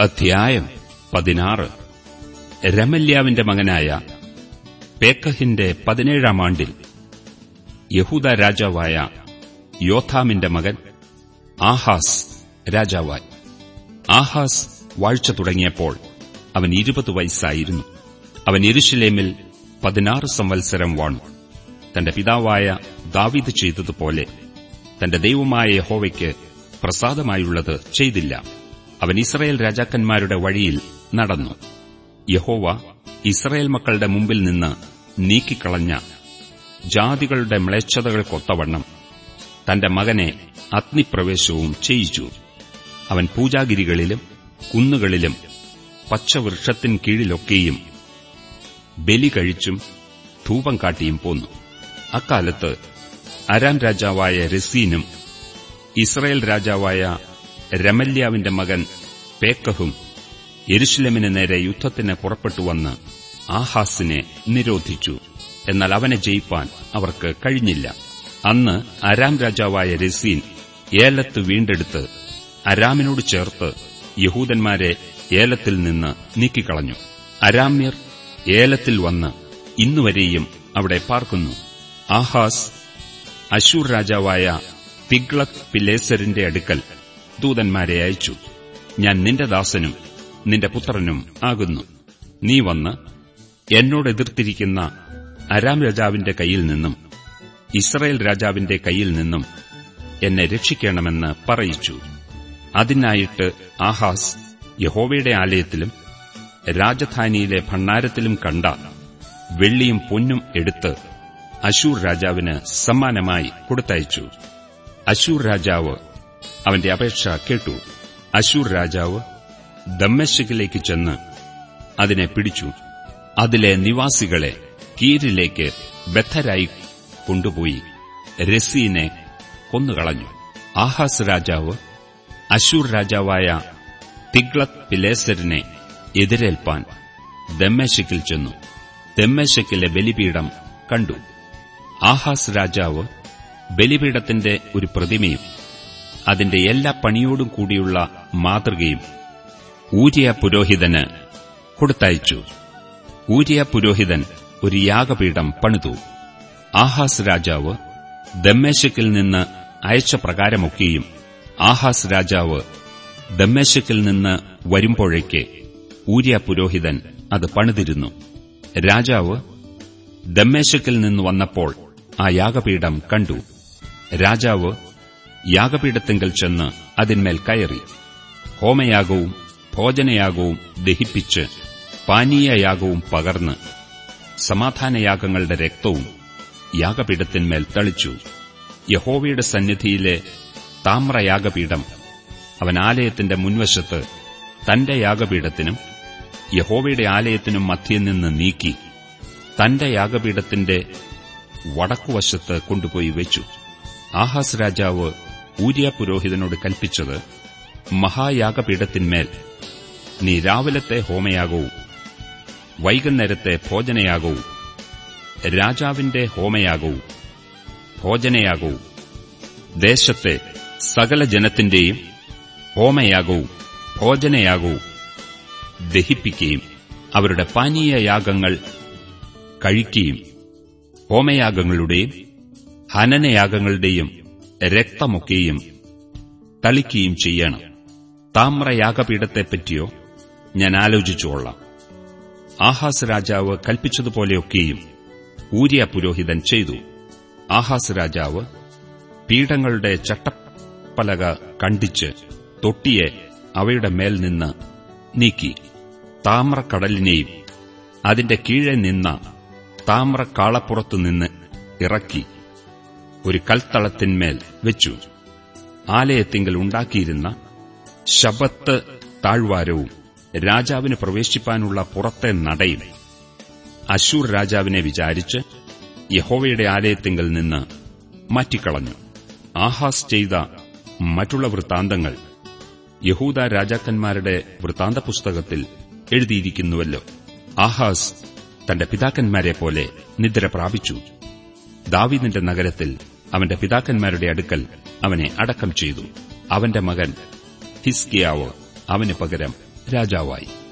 അധ്യായം പതിനാറ്. രമല്യാവിന്റെ മകനായ പേക്കഹിന്റെ പതിനേഴാം ആണ്ടിൽ യഹൂദ രാജാവായ യോഥാമിന്റെ മകൻ ആഹാസ് രാജാവായി. ആഹാസ് വാഴ്ച തുടങ്ങിയപ്പോൾ അവൻ ഇരുപത് വയസ്സായിരുന്നു. അവൻ ഇരുഷലേമിൽ പതിനാറ് സംവത്സരം വാണു. തന്റെ പിതാവായ ദാവിദ് ചെയ്തതുപോലെ തന്റെ ദൈവമായ യഹോവയ്ക്ക് പ്രസാദമായുള്ളത് ചെയ്തില്ല. അവൻ ഇസ്രയേൽ രാജാക്കന്മാരുടെ വഴിയിൽ നടന്നു. യഹോവ ഇസ്രയേൽ മക്കളുടെ മുമ്പിൽ നിന്ന് നീക്കിക്കളഞ്ഞ ജാതികളുടെ മ്ലേച്ഛതകൾക്കൊത്തവണ്ണം തന്റെ മകനെ അഗ്നിപ്രവേശവും ചെയ്യിച്ചു. അവൻ പൂജാഗിരികളിലും കുന്നുകളിലും പച്ചവൃക്ഷത്തിൻ കീഴിലൊക്കെയും ബലി കഴിച്ചും ധൂപം കാട്ടിയും പോന്നു. അക്കാലത്ത് അരാം രാജാവായ രസീനും ഇസ്രയേൽ രാജാവായ രമല്യാവിന്റെ മകൻ പേക്കഹും യെരുഷലേമിന് നേരെ യുദ്ധത്തിന് പുറപ്പെട്ടുവന്ന് ആഹാസിനെ നിരോധിച്ചു. എന്നാൽ അവനെ ജയിപ്പാൻ അവർക്ക് കഴിഞ്ഞില്ല. അന്ന് അരാം രാജാവായ രസീൻ ഏലത്ത് വീണ്ടെടുത്ത് അരാമിനോട് ചേർത്ത് യഹൂദന്മാരെ ഏലത്തിൽ നിന്ന് നീക്കിക്കളഞ്ഞു. അരാമ്യർ ഏലത്തിൽ വന്ന് ഇന്നുവരെയും അവിടെ പാർക്കുന്നു. ആഹാസ് അശൂർ രാജാവായ തിഗ്ലത് പിലേസറിന്റെ അടുക്കൽ ദൂതന്മാരെ അയച്ചു. ഞാൻ നിന്റെ ദാസനും നിന്റെ പുത്രനും ആകുന്നു. നീ വന്ന് എന്നോട് എതിർത്തിരിക്കുന്ന അരാം രാജാവിന്റെ കയ്യിൽ നിന്നും ഇസ്രയേൽ രാജാവിന്റെ കയ്യിൽ നിന്നും എന്നെ രക്ഷിക്കണമെന്ന് പറയിച്ചു. അതിനായിട്ട് ആഹാസ് യഹോവയുടെ ആലയത്തിലും രാജധാനിയിലെ ഭണ്ണാരത്തിലും കണ്ട വെള്ളിയും പൊന്നും എടുത്ത് അശൂർ രാജാവിന് സമ്മാനമായി കൊടുത്തയച്ചു. അശൂർ രാജാവ് അവന്റെ അപേക്ഷ കേട്ടു. അശൂർ രാജാവ് ദമ്മശിക്കിലേക്ക് ചെന്ന് അതിനെ പിടിച്ചു. അതിലെ നിവാസികളെ കീരിലേക്ക് ബദ്ധരായി കൊണ്ടുപോയി. രസീനെ കൊന്നുകളഞ്ഞു. ആഹാസ് രാജാവ് അശൂർ രാജാവായ തിഗ്ലത് പിലേസറിനെ എതിരേൽപ്പാൻ ദമ്മേശക്കിൽ ചെന്നു. ദമ്മേശക്കിലെ ബലിപീഠം കണ്ടു. ആഹാസ് രാജാവ് ബലിപീഠത്തിന്റെ ഒരു പ്രതിമയും അതിന്റെ എല്ലാ പണിയോടും കൂടിയുള്ള മാതൃകയും ഊരിയ പുരോഹിതന് കൊടുത്തയച്ചു. ഊരിയ പുരോഹിതൻ ഒരു യാഗപീഠം പണിതു. ആഹാസ് രാജാവ് ദമ്മേശക്കിൽ നിന്ന് അയച്ച പ്രകാരമൊക്കെയും ആഹാസ് രാജാവ് ദമ്മേശക്കിൽ നിന്ന് വരുമ്പോഴേക്ക് ഊരിയ പുരോഹിതൻ അത് പണിതിരുന്നു. രാജാവ് ദമ്മേശക്കിൽ നിന്ന് വന്നപ്പോൾ ആ യാഗപീഠം കണ്ടു. രാജാവ് യാഗപീഠത്തിങ്കൽ ചെന്ന് അതിന്മേൽ കയറി. ഹോമയാഗവും ഭോജനയാഗവും ദഹിപ്പിച്ച് പാനീയയാഗവും പകർന്ന് സമാധാനയാഗങ്ങളുടെ രക്തവും യാഗപീഠത്തിന്മേൽ തളിച്ചു. യഹോവയുടെ സന്നിധിയിലെ താമ്രയാഗപീഠം അവൻ ആലയത്തിന്റെ മുൻവശത്ത് തന്റെ യാഗപീഠത്തിനും യഹോവയുടെ ആലയത്തിനും മധ്യയിൽ നിന്ന് നീക്കി തന്റെ യാഗപീഠത്തിന്റെ വടക്കുവശത്ത് കൊണ്ടുപോയി വെച്ചു. ആഹാസ് രാജാവ് ഊര്യ പുരോഹിതനോട് കൽപ്പിച്ചത് മഹായാഗപീഠത്തിന്മേൽ നീ രാവിലത്തെ ഹോമയാകവും വൈകുന്നേരത്തെ ഭോജനയാകവും രാജാവിന്റെ ഹോമയാകവും ഭോജനയാകവും ദേശത്തെ സകല ജനത്തിന്റെയും ഹോമയാകവും ഭോജനയാകവും ദഹിപ്പിക്കുകയും അവരുടെ പാനീയയാഗങ്ങൾ കഴിക്കുകയും ഹോമയാഗങ്ങളുടെയും ഹനനയാഗങ്ങളുടെയും രക്തമൊക്കെയും തളിക്കുകയും ചെയ്യണം. താമ്രയാഗപീഠത്തെപ്പറ്റിയോ ഞാൻ ആലോചിച്ചുകൊള്ളാം ആഹാസ് രാജാവ് കൽപ്പിച്ചതുപോലെയൊക്കെയും ഊര്യ പുരോഹിതൻ ചെയ്തു. ആഹാസ് രാജാവ് പീഠങ്ങളുടെ ചട്ടപ്പലക കണ്ടിച്ച് തൊട്ടിയെ അവയുടെ മേൽ നിന്ന് നീക്കി. താമ്രക്കടലിനെയും അതിന്റെ കീഴെ നിന്ന താമ്രക്കാളപ്പുറത്തു നിന്ന് ഇറക്കി. ഒരു കൽത്തളത്തിന്മേൽ വെച്ചു. ആലയത്തിങ്കൽ ഉണ്ടാക്കിയിരുന്ന ശബത്ത് താഴ്വാരവും രാജാവിന് പ്രവേശിപ്പാനുള്ള പുറത്തെ നടയും. അശൂർ രാജാവിനെ വിചാരിച്ച് യഹോവയുടെ ആലയത്തിങ്കൽ നിന്ന് മാറ്റിക്കളഞ്ഞു. ആഹാസ് ചെയ്ത മറ്റുള്ള വൃത്താന്തങ്ങൾ യഹൂദ രാജാക്കന്മാരുടെ വൃത്താന്ത പുസ്തകത്തിൽ എഴുതിയിരിക്കുന്നുവല്ലോ. ആഹാസ് തന്റെ പിതാക്കന്മാരെ പോലെ നിദ്ര പ്രാപിച്ചു. ദാവിദിന്റെ നഗരത്തിൽ അവന്റെ പിതാക്കന്മാരുടെ അടുക്കൽ അവനെ അടക്കം ചെയ്തു. അവന്റെ മകൻ ഹിസ്കിയാവോ അവന് പകരം രാജാവായി.